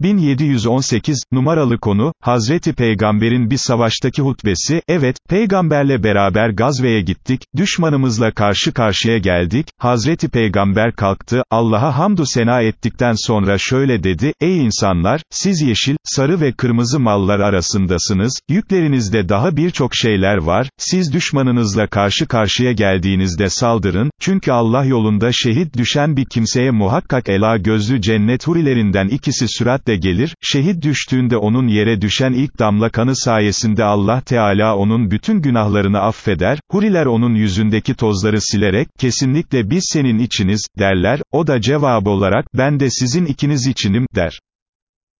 1718, numaralı konu, Hazreti Peygamber'in bir savaştaki hutbesi, evet, Peygamberle beraber gazveye gittik, düşmanımızla karşı karşıya geldik, Hazreti Peygamber kalktı, Allah'a hamdü sena ettikten sonra şöyle dedi, ey insanlar, siz yeşil, sarı ve kırmızı mallar arasındasınız, yüklerinizde daha birçok şeyler var, siz düşmanınızla karşı karşıya geldiğinizde saldırın, çünkü Allah yolunda şehit düşen bir kimseye muhakkak ela gözlü cennet hurilerinden ikisi süratle gelir, şehit düştüğünde onun yere düşen ilk damla kanı sayesinde Allah Teala onun bütün günahlarını affeder, huriler onun yüzündeki tozları silerek, kesinlikle biz senin içiniz, derler, o da cevap olarak, ben de sizin ikiniz içinim, der.